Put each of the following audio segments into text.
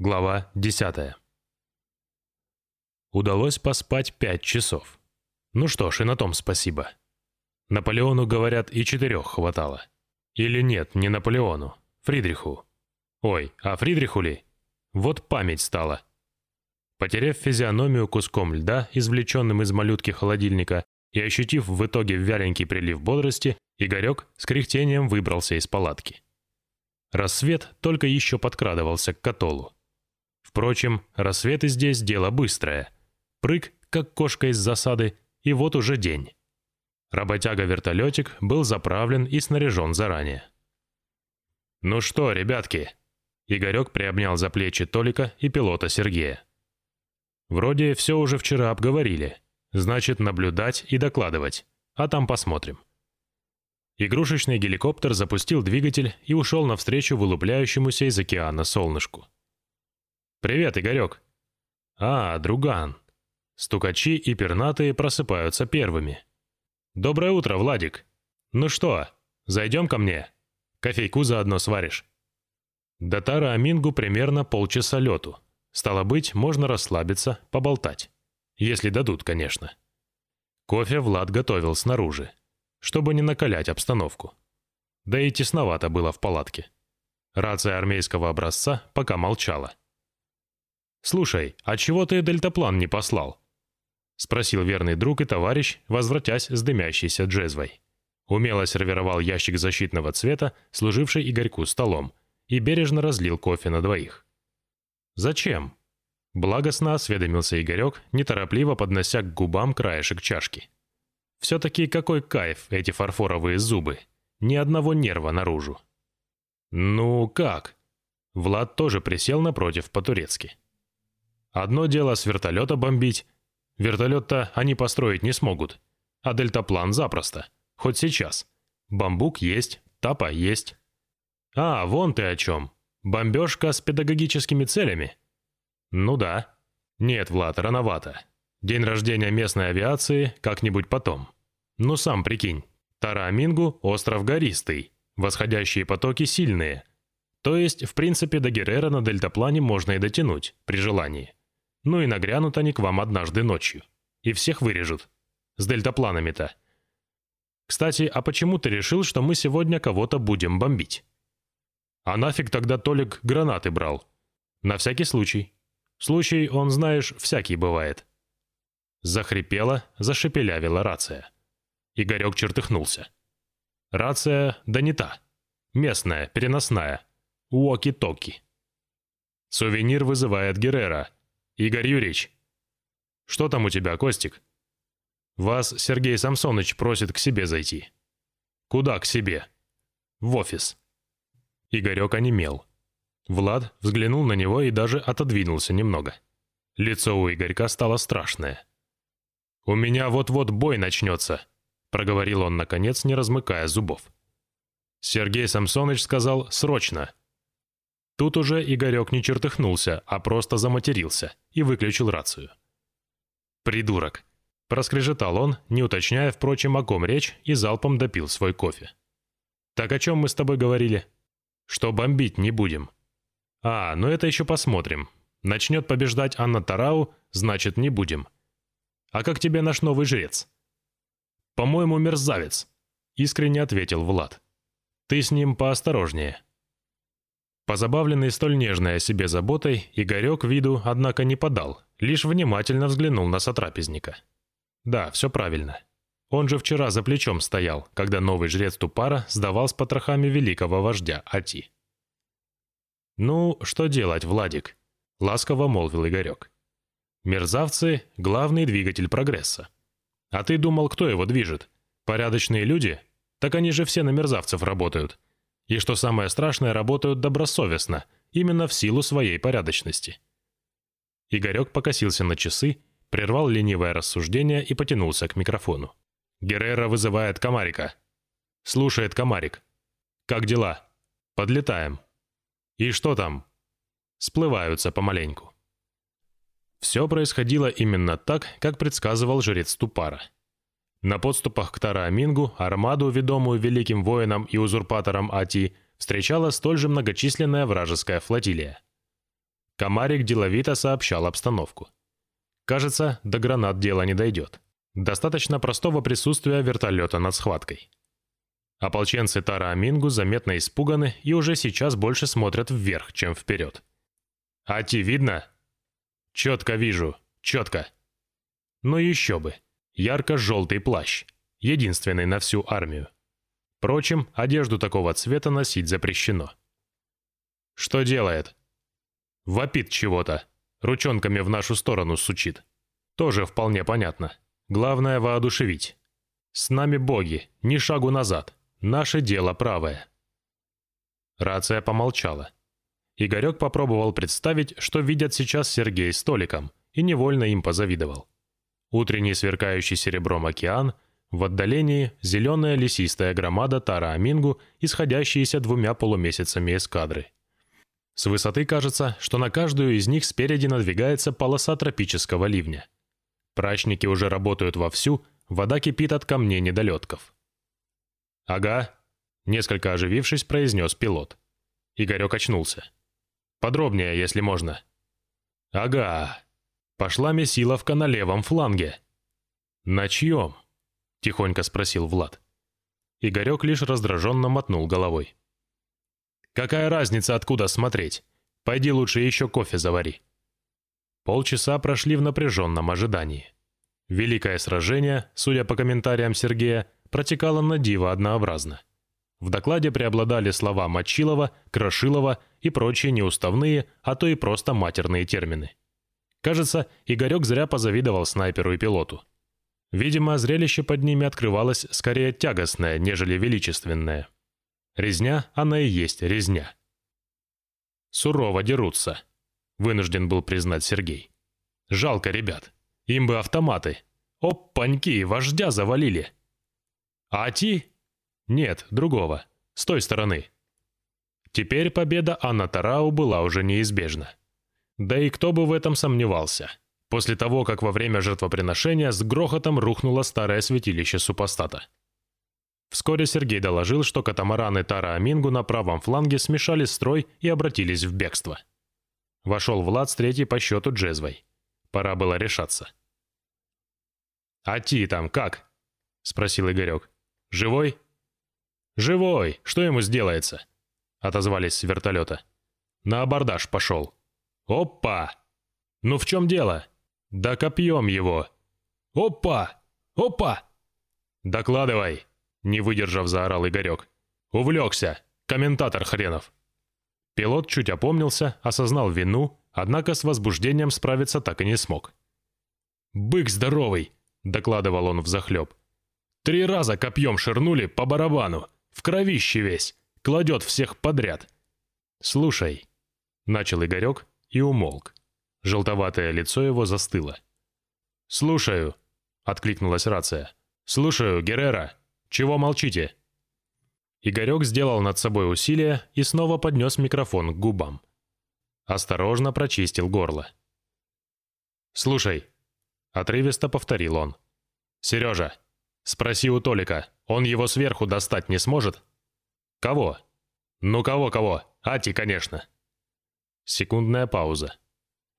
Глава 10. Удалось поспать пять часов. Ну что ж, и на том спасибо. Наполеону, говорят, и четырех хватало. Или нет, не Наполеону, Фридриху. Ой, а Фридриху ли? Вот память стала. Потеряв физиономию куском льда, извлеченным из малютки холодильника, и ощутив в итоге вяленький прилив бодрости, Игорек с кряхтением выбрался из палатки. Рассвет только еще подкрадывался к котолу. Впрочем, рассветы здесь дело быстрое. Прыг, как кошка из засады, и вот уже день. Работяга-вертолетик был заправлен и снаряжен заранее. «Ну что, ребятки?» Игорек приобнял за плечи Толика и пилота Сергея. «Вроде все уже вчера обговорили. Значит, наблюдать и докладывать. А там посмотрим». Игрушечный геликоптер запустил двигатель и ушел навстречу вылупляющемуся из океана солнышку. «Привет, Игорек!» «А, друган!» Стукачи и пернатые просыпаются первыми. «Доброе утро, Владик!» «Ну что, зайдем ко мне? Кофейку заодно сваришь?» До Тара Амингу примерно полчаса лету. Стало быть, можно расслабиться, поболтать. Если дадут, конечно. Кофе Влад готовил снаружи, чтобы не накалять обстановку. Да и тесновато было в палатке. Рация армейского образца пока молчала. «Слушай, а чего ты дельтаплан не послал?» — спросил верный друг и товарищ, возвратясь с дымящейся джезвой. Умело сервировал ящик защитного цвета, служивший Игорьку столом, и бережно разлил кофе на двоих. «Зачем?» Благостно осведомился Игорек, неторопливо поднося к губам краешек чашки. «Все-таки какой кайф эти фарфоровые зубы! Ни одного нерва наружу!» «Ну как?» Влад тоже присел напротив по-турецки. Одно дело с вертолета бомбить. Вертолет-то они построить не смогут. А дельтаплан запросто. Хоть сейчас. Бамбук есть, тапа есть. А, вон ты о чем. Бомбежка с педагогическими целями? Ну да. Нет, Влад, рановато. День рождения местной авиации как-нибудь потом. Ну сам прикинь. Тарамингу – остров гористый. Восходящие потоки сильные. То есть, в принципе, до Геррера на дельтаплане можно и дотянуть, при желании. Ну и нагрянут они к вам однажды ночью. И всех вырежут. С дельтапланами-то. Кстати, а почему ты решил, что мы сегодня кого-то будем бомбить? А нафиг тогда Толик гранаты брал? На всякий случай. Случай, он, знаешь, всякий бывает. Захрипела, зашепелявила рация. Игорек чертыхнулся. Рация, да не та. Местная, переносная. Уоки-токи. Сувенир вызывает Геррера, «Игорь Юрьевич!» «Что там у тебя, Костик?» «Вас Сергей Самсоныч просит к себе зайти». «Куда к себе?» «В офис». Игорек онемел. Влад взглянул на него и даже отодвинулся немного. Лицо у Игорька стало страшное. «У меня вот-вот бой начнется», — проговорил он, наконец, не размыкая зубов. Сергей Самсоныч сказал «срочно», Тут уже Игорек не чертыхнулся, а просто заматерился и выключил рацию. «Придурок!» – проскрежетал он, не уточняя, впрочем, о ком речь, и залпом допил свой кофе. «Так о чем мы с тобой говорили?» «Что бомбить не будем». «А, ну это еще посмотрим. Начнет побеждать Анна Тарау, значит, не будем». «А как тебе наш новый жрец?» «По-моему, мерзавец», — искренне ответил Влад. «Ты с ним поосторожнее». Позабавленный столь нежной о себе заботой, Игорек виду, однако, не подал, лишь внимательно взглянул на сотрапезника. Да, все правильно. Он же вчера за плечом стоял, когда новый жрец Тупара сдавал с потрохами великого вождя Ати. «Ну, что делать, Владик?» — ласково молвил Игорек. «Мерзавцы — главный двигатель прогресса. А ты думал, кто его движет? Порядочные люди? Так они же все на мерзавцев работают. И что самое страшное, работают добросовестно, именно в силу своей порядочности. Игорек покосился на часы, прервал ленивое рассуждение и потянулся к микрофону. «Геррера вызывает Комарика». «Слушает Комарик». «Как дела?» «Подлетаем». «И что там?» «Сплываются помаленьку». Все происходило именно так, как предсказывал жрец Тупара. На подступах к Тараамингу армаду, ведомую великим воином и узурпатором Ати, встречала столь же многочисленная вражеская флотилия. Комарик деловито сообщал обстановку. Кажется, до гранат дело не дойдет. Достаточно простого присутствия вертолета над схваткой. Ополченцы Тара Амингу заметно испуганы и уже сейчас больше смотрят вверх, чем вперед. «Ати, видно?» «Четко вижу, четко». Ну еще бы. Ярко-желтый плащ. Единственный на всю армию. Впрочем, одежду такого цвета носить запрещено. Что делает? Вопит чего-то. Ручонками в нашу сторону сучит. Тоже вполне понятно. Главное воодушевить. С нами боги, ни шагу назад. Наше дело правое. Рация помолчала. Игорек попробовал представить, что видят сейчас Сергей с Толиком, и невольно им позавидовал. Утренний сверкающий серебром океан, в отдалении зеленая лесистая громада Тара-Амингу, исходящиеся двумя полумесяцами эскадры. С высоты кажется, что на каждую из них спереди надвигается полоса тропического ливня. Прачники уже работают вовсю, вода кипит от камней недолетков. «Ага», — несколько оживившись, произнес пилот. Игорек очнулся. «Подробнее, если можно». «Ага», Пошла месиловка на левом фланге. «На чьем?» — тихонько спросил Влад. Игорек лишь раздраженно мотнул головой. «Какая разница, откуда смотреть? Пойди лучше еще кофе завари». Полчаса прошли в напряженном ожидании. Великое сражение, судя по комментариям Сергея, протекало на диво однообразно. В докладе преобладали слова Мочилова, Крошилова и прочие неуставные, а то и просто матерные термины. Кажется, Игорек зря позавидовал снайперу и пилоту. Видимо, зрелище под ними открывалось скорее тягостное, нежели величественное. Резня, она и есть резня. Сурово дерутся, вынужден был признать Сергей. Жалко ребят. Им бы автоматы. Опаньки, вождя завалили. А ти? Нет, другого. С той стороны. Теперь победа Анна Тарау была уже неизбежна. Да и кто бы в этом сомневался. После того, как во время жертвоприношения с грохотом рухнуло старое святилище супостата. Вскоре Сергей доложил, что катамараны Тара Амингу на правом фланге смешали строй и обратились в бегство. Вошел Влад с третьей по счету джезвой. Пора было решаться. «А Ти там как?» — спросил Игорек. «Живой?» «Живой! Что ему сделается?» — отозвались с вертолета. «На абордаж пошел». «Опа! Ну в чем дело? Да копьем его!» «Опа! Опа!» «Докладывай!» — не выдержав, заорал Игорек. «Увлекся! Комментатор хренов!» Пилот чуть опомнился, осознал вину, однако с возбуждением справиться так и не смог. «Бык здоровый!» — докладывал он взахлеб. «Три раза копьем ширнули по барабану, в кровище весь, кладет всех подряд!» «Слушай», — начал Игорек, и умолк. Желтоватое лицо его застыло. «Слушаю», — откликнулась рация. «Слушаю, Геррера. Чего молчите?» Игорек сделал над собой усилие и снова поднес микрофон к губам. Осторожно прочистил горло. «Слушай», — отрывисто повторил он. «Сережа, спроси у Толика, он его сверху достать не сможет?» «Кого?» «Ну кого-кого? Ати, конечно». Секундная пауза.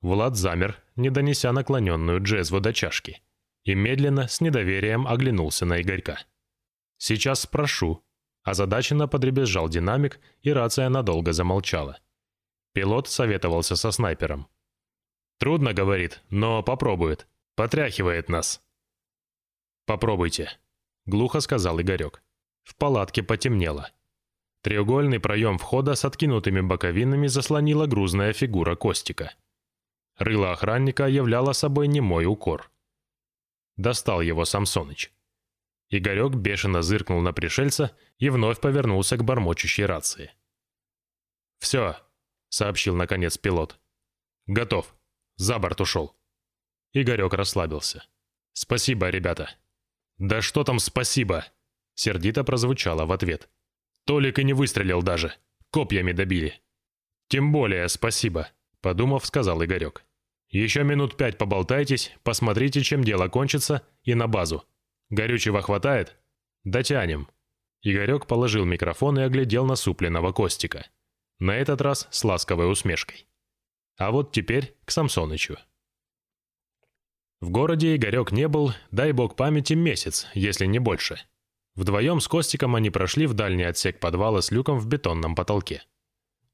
Влад замер, не донеся наклоненную джезву до чашки, и медленно, с недоверием оглянулся на Игорька. «Сейчас спрошу». Озадаченно подребезжал динамик, и рация надолго замолчала. Пилот советовался со снайпером. «Трудно, — говорит, — но попробует. Потряхивает нас». «Попробуйте», — глухо сказал Игорек. В палатке потемнело. Треугольный проем входа с откинутыми боковинами заслонила грузная фигура Костика. Рыло охранника являло собой немой укор. Достал его Самсоныч. Игорек бешено зыркнул на пришельца и вновь повернулся к бормочущей рации. «Все», — сообщил наконец пилот. «Готов. За борт ушел». Игорек расслабился. «Спасибо, ребята». «Да что там спасибо?» — сердито прозвучало в ответ. Толик и не выстрелил даже. Копьями добили. «Тем более спасибо», — подумав, сказал Игорек. «Еще минут пять поболтайтесь, посмотрите, чем дело кончится, и на базу. Горючего хватает? Дотянем». Игорек положил микрофон и оглядел насупленного Костика. На этот раз с ласковой усмешкой. А вот теперь к Самсонычу. В городе Игорек не был, дай бог памяти, месяц, если не больше. Вдвоем с Костиком они прошли в дальний отсек подвала с люком в бетонном потолке.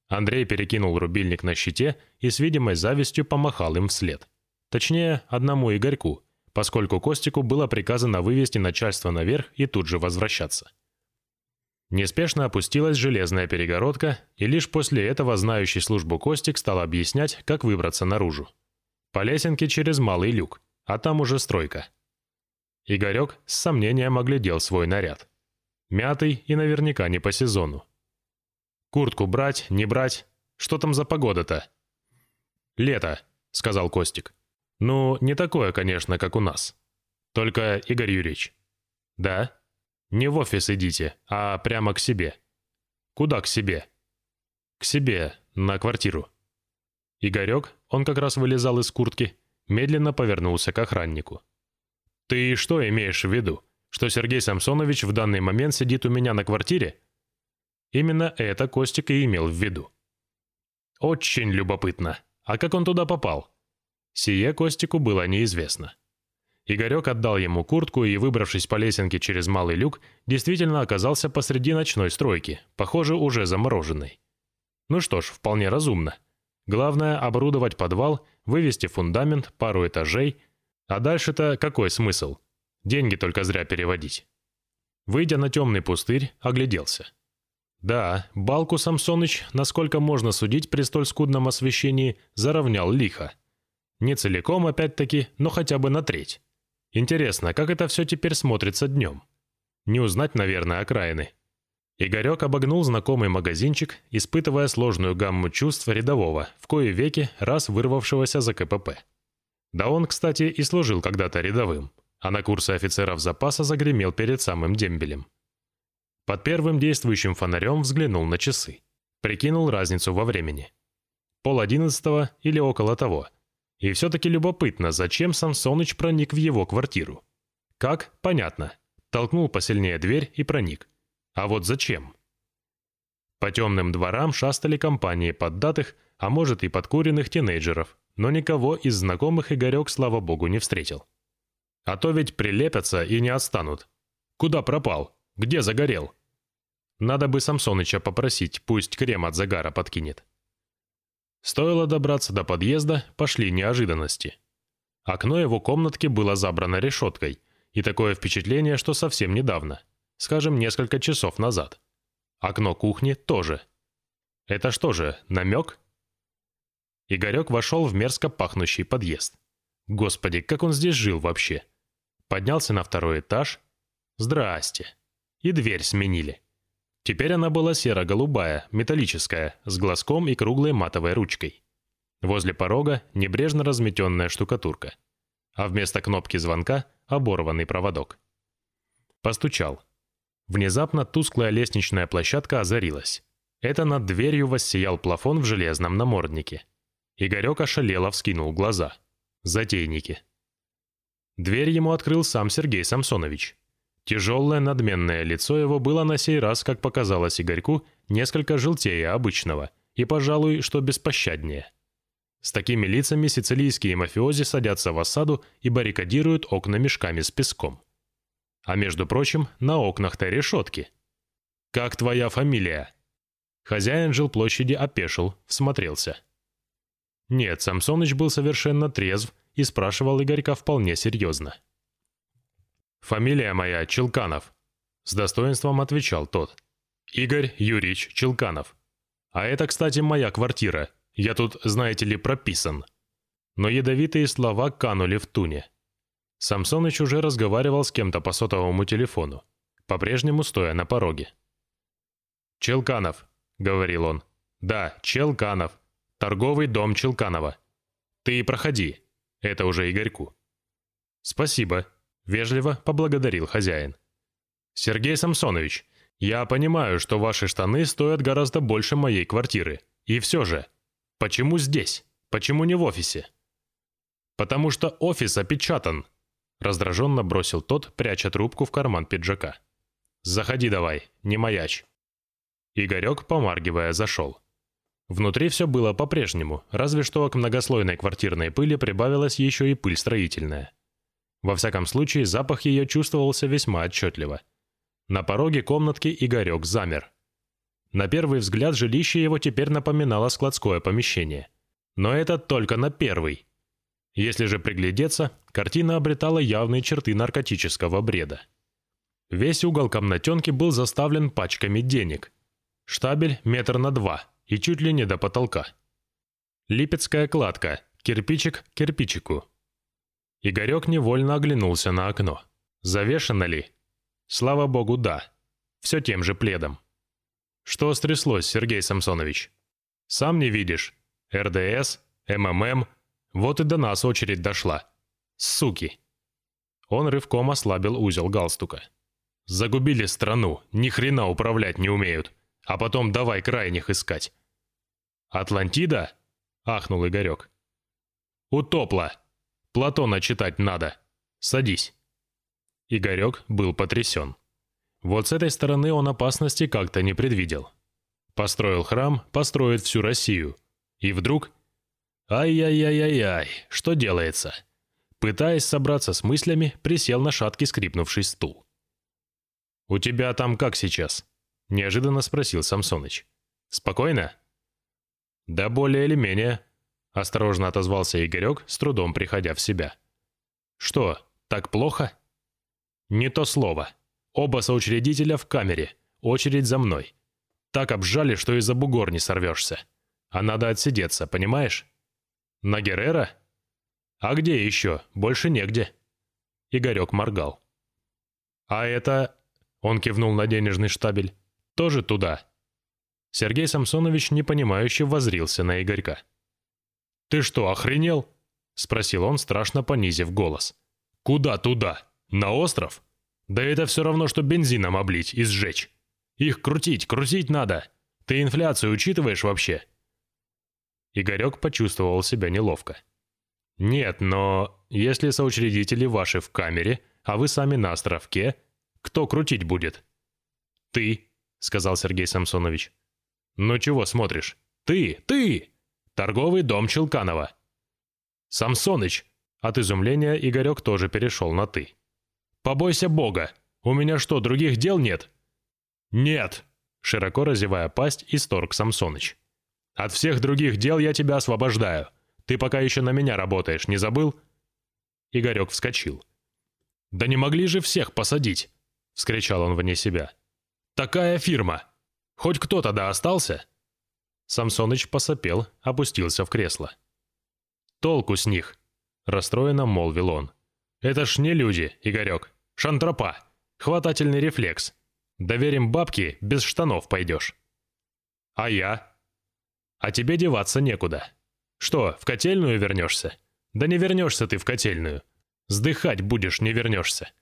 Андрей перекинул рубильник на щите и с видимой завистью помахал им вслед. Точнее, одному Игорьку, поскольку Костику было приказано вывести начальство наверх и тут же возвращаться. Неспешно опустилась железная перегородка, и лишь после этого знающий службу Костик стал объяснять, как выбраться наружу. По лесенке через малый люк, а там уже стройка. Игорек с сомнением оглядел свой наряд. Мятый и наверняка не по сезону. Куртку брать, не брать? Что там за погода-то? «Лето», — сказал Костик. «Ну, не такое, конечно, как у нас. Только, Игорь Юрьевич». «Да?» Не в офис идите, а прямо к себе. Куда к себе? К себе, на квартиру. Игорек, он как раз вылезал из куртки, медленно повернулся к охраннику. «Ты что имеешь в виду? Что Сергей Самсонович в данный момент сидит у меня на квартире?» Именно это Костик и имел в виду. «Очень любопытно. А как он туда попал?» Сие Костику было неизвестно. Игорек отдал ему куртку и, выбравшись по лесенке через малый люк, действительно оказался посреди ночной стройки, похоже, уже замороженной. Ну что ж, вполне разумно. Главное — оборудовать подвал, вывести фундамент, пару этажей. А дальше-то какой смысл? Деньги только зря переводить. Выйдя на темный пустырь, огляделся. Да, балку Самсоныч, насколько можно судить при столь скудном освещении, заровнял лихо. Не целиком, опять-таки, но хотя бы на треть. Интересно, как это все теперь смотрится днем? Не узнать, наверное, окраины. Игорек обогнул знакомый магазинчик, испытывая сложную гамму чувств рядового, в кое веки раз вырвавшегося за КПП. Да он, кстати, и служил когда-то рядовым, а на курсы офицеров запаса загремел перед самым дембелем. Под первым действующим фонарем взглянул на часы. Прикинул разницу во времени. Пол одиннадцатого или около того – и все-таки любопытно, зачем Самсоныч проник в его квартиру. Как? Понятно. Толкнул посильнее дверь и проник. А вот зачем? По темным дворам шастали компании поддатых, а может и подкуренных тинейджеров, но никого из знакомых Игорек, слава богу, не встретил. А то ведь прилепятся и не отстанут. Куда пропал? Где загорел? Надо бы Самсоныча попросить, пусть крем от загара подкинет. Стоило добраться до подъезда, пошли неожиданности. Окно его комнатки было забрано решеткой, и такое впечатление, что совсем недавно, скажем, несколько часов назад. Окно кухни тоже. Это что же, намек? Игорек вошел в мерзко пахнущий подъезд. Господи, как он здесь жил вообще? Поднялся на второй этаж. Здрасте. И дверь сменили. Теперь она была серо-голубая, металлическая, с глазком и круглой матовой ручкой. Возле порога небрежно разметенная штукатурка. А вместо кнопки звонка — оборванный проводок. Постучал. Внезапно тусклая лестничная площадка озарилась. Это над дверью воссиял плафон в железном наморднике. Игорек ошалело вскинул глаза. Затейники. Дверь ему открыл сам Сергей Самсонович. Тяжелое надменное лицо его было на сей раз, как показалось Игорьку, несколько желтее обычного, и, пожалуй, что беспощаднее. С такими лицами сицилийские мафиози садятся в осаду и баррикадируют окна мешками с песком. А между прочим, на окнах-то решетки. «Как твоя фамилия?» Хозяин жилплощади опешил, всмотрелся. Нет, Самсоныч был совершенно трезв и спрашивал Игорька вполне серьезно. «Фамилия моя Челканов», — с достоинством отвечал тот. «Игорь Юрьевич Челканов. А это, кстати, моя квартира. Я тут, знаете ли, прописан». Но ядовитые слова канули в туне. Самсоныч уже разговаривал с кем-то по сотовому телефону, по-прежнему стоя на пороге. «Челканов», — говорил он. «Да, Челканов. Торговый дом Челканова. Ты проходи». Это уже Игорьку. «Спасибо», Вежливо поблагодарил хозяин. «Сергей Самсонович, я понимаю, что ваши штаны стоят гораздо больше моей квартиры. И все же, почему здесь? Почему не в офисе?» «Потому что офис опечатан», — раздраженно бросил тот, пряча трубку в карман пиджака. «Заходи давай, не маячь». Игорек, помаргивая, зашел. Внутри все было по-прежнему, разве что к многослойной квартирной пыли прибавилась еще и пыль строительная. Во всяком случае, запах ее чувствовался весьма отчетливо. На пороге комнатки Игорек замер. На первый взгляд жилище его теперь напоминало складское помещение. Но это только на первый. Если же приглядеться, картина обретала явные черты наркотического бреда. Весь угол комнатенки был заставлен пачками денег. Штабель метр на два и чуть ли не до потолка. Липецкая кладка, кирпичик к кирпичику. Игорек невольно оглянулся на окно. Завешено ли? Слава богу, да. Все тем же пледом. Что стряслось, Сергей Самсонович? Сам не видишь. РДС, МММ. Вот и до нас очередь дошла. Суки. Он рывком ослабил узел галстука. Загубили страну, ни хрена управлять не умеют. А потом давай крайних искать. «Атлантида?» — ахнул Игорек. «Утопла. Платона читать надо. Садись». Игорек был потрясен. Вот с этой стороны он опасности как-то не предвидел. Построил храм, построит всю Россию. И вдруг... Ай-яй-яй-яй-яй, что делается? Пытаясь собраться с мыслями, присел на шаткий скрипнувший стул. «У тебя там как сейчас?» — неожиданно спросил Самсоныч. «Спокойно?» «Да более или менее», — осторожно отозвался Игорек, с трудом приходя в себя. «Что, так плохо?» «Не то слово. Оба соучредителя в камере. Очередь за мной. Так обжали, что из-за бугор не сорвешься. А надо отсидеться, понимаешь? На Геррера? А где еще? Больше негде». Игорек моргал. «А это...» — он кивнул на денежный штабель. «Тоже туда. Сергей Самсонович непонимающе возрился на Игорька. «Ты что, охренел?» — спросил он, страшно понизив голос. «Куда туда? На остров? Да это все равно, что бензином облить и сжечь. Их крутить, крутить надо. Ты инфляцию учитываешь вообще?» Игорек почувствовал себя неловко. «Нет, но если соучредители ваши в камере, а вы сами на островке, кто крутить будет?» «Ты», — сказал Сергей Самсонович. «Ну чего смотришь? Ты! Ты! Торговый дом Челканова!» «Самсоныч!» От изумления Игорек тоже перешел на «ты». «Побойся Бога! У меня что, других дел нет?» «Нет!» Широко разевая пасть, исторг Самсоныч. «От всех других дел я тебя освобождаю. Ты пока еще на меня работаешь, не забыл?» Игорек вскочил. «Да не могли же всех посадить!» — вскричал он вне себя. «Такая фирма! Хоть кто тогда остался?» Самсоныч посопел, опустился в кресло. «Толку с них!» — расстроенно молвил он. «Это ж не люди, Игорек. Шантропа. Хватательный рефлекс. Доверим бабки, без штанов пойдешь». «А я?» «А тебе деваться некуда. Что, в котельную вернешься?» «Да не вернешься ты в котельную. Сдыхать будешь, не вернешься.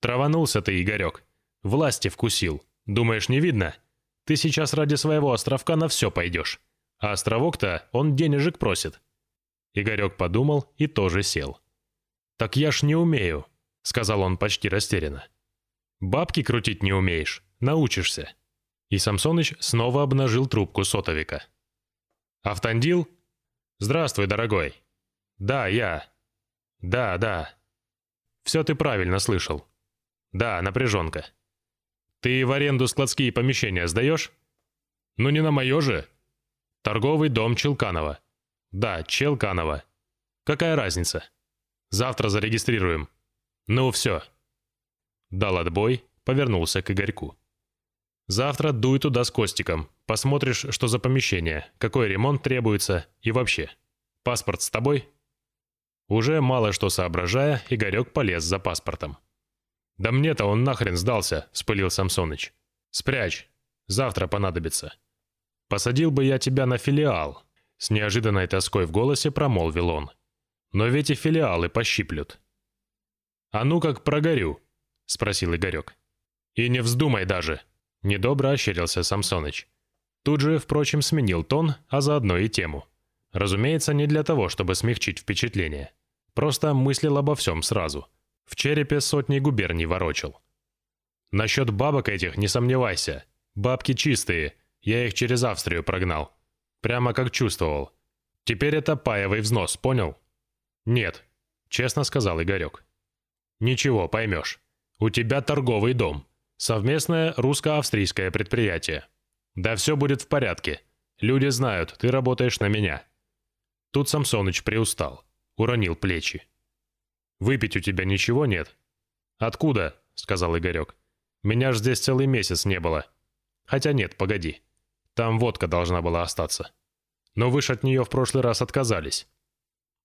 Траванулся ты, Игорек. Власти вкусил. Думаешь, не видно?» Ты сейчас ради своего островка на все пойдешь. А островок-то он денежек просит». Игорек подумал и тоже сел. «Так я ж не умею», — сказал он почти растерянно. «Бабки крутить не умеешь, научишься». И Самсоныч снова обнажил трубку сотовика. «Автандил?» «Здравствуй, дорогой». «Да, я». «Да, да». «Все ты правильно слышал». «Да, напряженка». Ты в аренду складские помещения сдаешь? Ну не на мое же. Торговый дом Челканова. Да, Челканова. Какая разница? Завтра зарегистрируем. Ну все. Дал отбой, повернулся к Игорьку. Завтра дуй туда с Костиком. Посмотришь, что за помещение, какой ремонт требуется и вообще. Паспорт с тобой? Уже мало что соображая, Игорек полез за паспортом. «Да мне-то он нахрен сдался», — вспылил Самсоныч. «Спрячь. Завтра понадобится». «Посадил бы я тебя на филиал», — с неожиданной тоской в голосе промолвил он. «Но ведь и филиалы пощиплют». «А ну как прогорю», — спросил Игорек. «И не вздумай даже», — недобро ощерился Самсоныч. Тут же, впрочем, сменил тон, а заодно и тему. Разумеется, не для того, чтобы смягчить впечатление. Просто мыслил обо всем сразу — в черепе сотни губерний ворочил. Насчет бабок этих не сомневайся. Бабки чистые, я их через Австрию прогнал. Прямо как чувствовал. Теперь это паевый взнос, понял? Нет, честно сказал Игорек. Ничего, поймешь. У тебя торговый дом. Совместное русско-австрийское предприятие. Да все будет в порядке. Люди знают, ты работаешь на меня. Тут Самсоныч приустал. Уронил плечи. «Выпить у тебя ничего нет?» «Откуда?» — сказал Игорек. «Меня ж здесь целый месяц не было. Хотя нет, погоди. Там водка должна была остаться. Но вы ж от нее в прошлый раз отказались».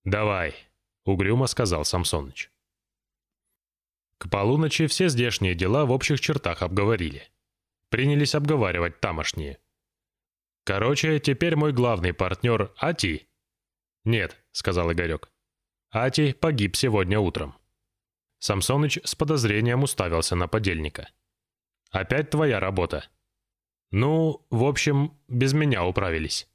«Давай», — угрюмо сказал Самсоныч. К полуночи все здешние дела в общих чертах обговорили. Принялись обговаривать тамошние. «Короче, теперь мой главный партнер Ати...» «Нет», — сказал Игорек. «Ати погиб сегодня утром». Самсоныч с подозрением уставился на подельника. «Опять твоя работа?» «Ну, в общем, без меня управились».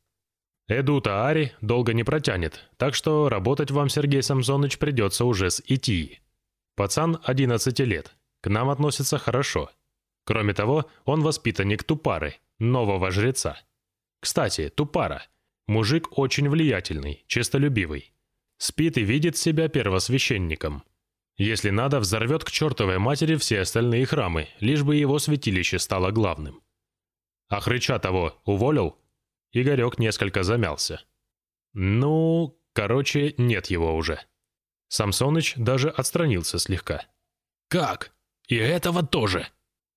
Эдута Ари долго не протянет, так что работать вам, Сергей Самсоныч, придется уже с ИТИ. Пацан 11 лет, к нам относится хорошо. Кроме того, он воспитанник Тупары, нового жреца. Кстати, Тупара – мужик очень влиятельный, честолюбивый. Спит и видит себя первосвященником. Если надо, взорвет к чертовой матери все остальные храмы, лишь бы его святилище стало главным. А хрыча того уволил? Игорек несколько замялся. Ну, короче, нет его уже. Самсоныч даже отстранился слегка. «Как? И этого тоже?»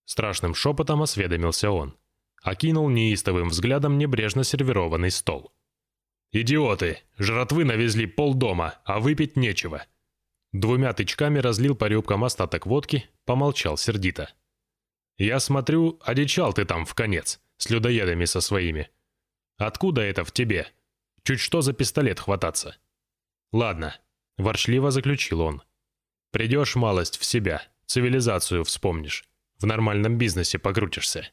Страшным шепотом осведомился он. Окинул неистовым взглядом небрежно сервированный стол. «Идиоты! Жратвы навезли полдома, а выпить нечего!» Двумя тычками разлил по рюбкам остаток водки, помолчал сердито. «Я смотрю, одичал ты там в конец, с людоедами со своими. Откуда это в тебе? Чуть что за пистолет хвататься?» «Ладно, — ворчливо заключил он. «Придешь малость в себя, цивилизацию вспомнишь, в нормальном бизнесе покрутишься.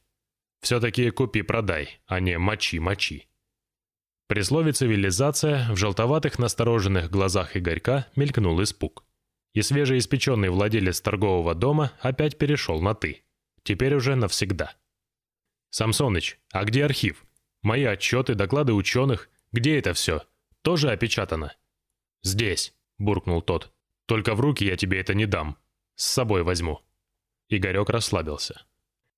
Все-таки купи-продай, а не мочи-мочи». При слове «цивилизация» в желтоватых настороженных глазах Игорька мелькнул испуг. И свежеиспеченный владелец торгового дома опять перешел на «ты». Теперь уже навсегда. «Самсоныч, а где архив? Мои отчеты, доклады ученых, где это все? Тоже опечатано?» «Здесь», буркнул тот. «Только в руки я тебе это не дам. С собой возьму». Игорек расслабился.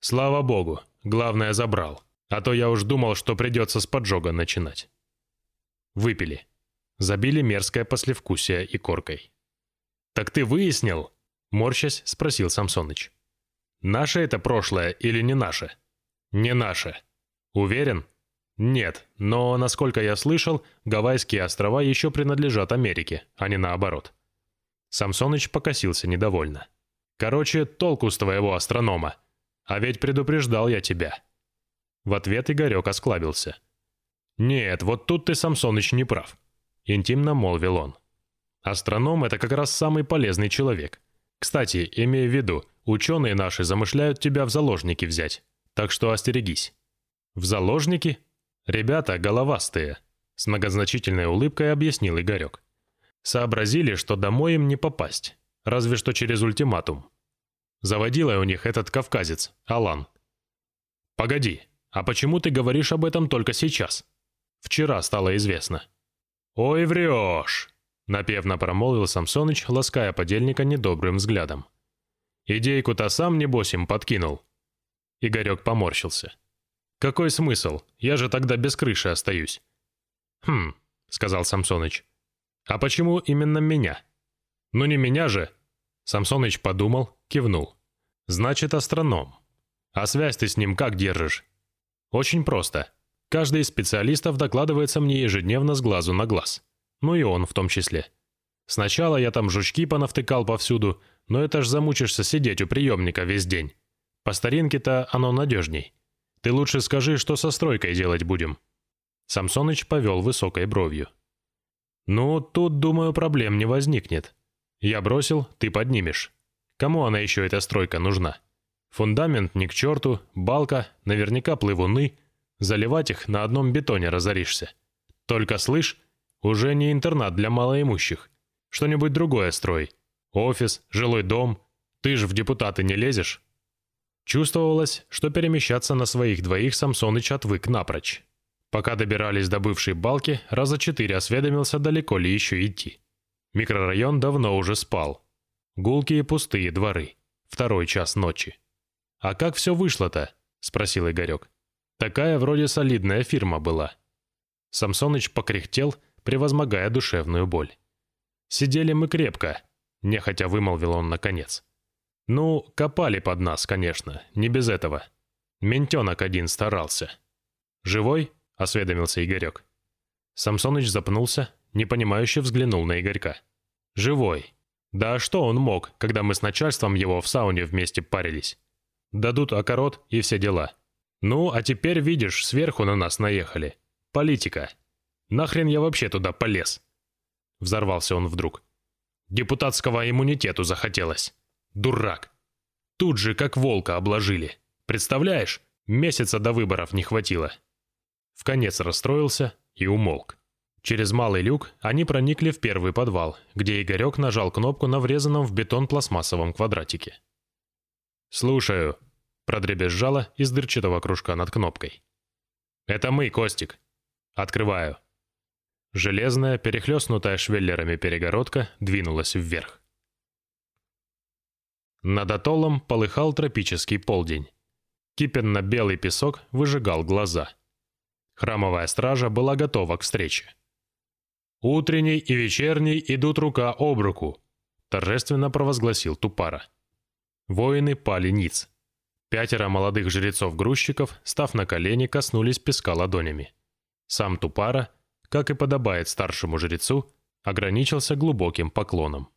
«Слава богу, главное забрал. А то я уж думал, что придется с поджога начинать». Выпили. Забили мерзкое послевкусие и коркой. «Так ты выяснил?» Морщась, спросил Самсоныч. «Наше это прошлое или не наше?» «Не наше». «Уверен?» Нет, но, насколько я слышал, Гавайские острова еще принадлежат Америке, а не наоборот. Самсоныч покосился недовольно. Короче, толку с твоего астронома. А ведь предупреждал я тебя. В ответ Игорек осклабился. «Нет, вот тут ты, Самсоныч, не прав», — интимно молвил он. «Астроном — это как раз самый полезный человек. Кстати, имея в виду, ученые наши замышляют тебя в заложники взять, так что остерегись». «В заложники?» «Ребята головастые», — с многозначительной улыбкой объяснил Игорек. «Сообразили, что домой им не попасть, разве что через ультиматум. Заводила у них этот кавказец, Алан. «Погоди, а почему ты говоришь об этом только сейчас?» «Вчера стало известно». «Ой, врешь!» — напевно промолвил Самсоныч, лаская подельника недобрым взглядом. «Идейку-то сам, небось, им подкинул». Игорек поморщился. «Какой смысл? Я же тогда без крыши остаюсь». «Хм», — сказал Самсоныч. «А почему именно меня?» «Ну не меня же». Самсоныч подумал, кивнул. «Значит, астроном. А связь ты с ним как держишь?» «Очень просто. Каждый из специалистов докладывается мне ежедневно с глазу на глаз. Ну и он в том числе. Сначала я там жучки понавтыкал повсюду, но это ж замучишься сидеть у приемника весь день. По старинке-то оно надежней. Ты лучше скажи, что со стройкой делать будем». Самсоныч повел высокой бровью. «Ну, тут, думаю, проблем не возникнет. Я бросил, ты поднимешь. Кому она еще, эта стройка, нужна? Фундамент ни к черту, балка, наверняка плывуны. Заливать их на одном бетоне разоришься. Только, слышь, уже не интернат для малоимущих. Что-нибудь другое строй. Офис, жилой дом. Ты ж в депутаты не лезешь?» Чувствовалось, что перемещаться на своих двоих Самсоныч отвык напрочь. Пока добирались до бывшей балки, раза четыре осведомился, далеко ли еще идти. Микрорайон давно уже спал. Гулкие пустые дворы. Второй час ночи. «А как все вышло-то?» — спросил Игорек. «Такая вроде солидная фирма была». Самсоныч покряхтел, превозмогая душевную боль. «Сидели мы крепко», — нехотя вымолвил он наконец. «Ну, копали под нас, конечно, не без этого. Ментенок один старался». «Живой?» — осведомился Игорек. Самсоныч запнулся, непонимающе взглянул на Игорька. «Живой. Да что он мог, когда мы с начальством его в сауне вместе парились? Дадут окорот и все дела. Ну, а теперь, видишь, сверху на нас наехали. Политика. Нахрен я вообще туда полез?» Взорвался он вдруг. «Депутатского иммунитету захотелось. Дурак. Тут же как волка обложили. Представляешь, месяца до выборов не хватило». В конец расстроился и умолк. Через малый люк они проникли в первый подвал, где Игорек нажал кнопку на врезанном в бетон пластмассовом квадратике. «Слушаю», — продребезжало из дырчатого кружка над кнопкой. «Это мы, Костик». «Открываю». Железная, перехлестнутая швеллерами перегородка двинулась вверх. Над атоллом полыхал тропический полдень. Кипенно-белый песок выжигал глаза. Храмовая стража была готова к встрече. «Утренний и вечерний идут рука об руку», — торжественно провозгласил Тупара. Воины пали ниц. Пятеро молодых жрецов-грузчиков, став на колени, коснулись песка ладонями. Сам Тупара, как и подобает старшему жрецу, ограничился глубоким поклоном.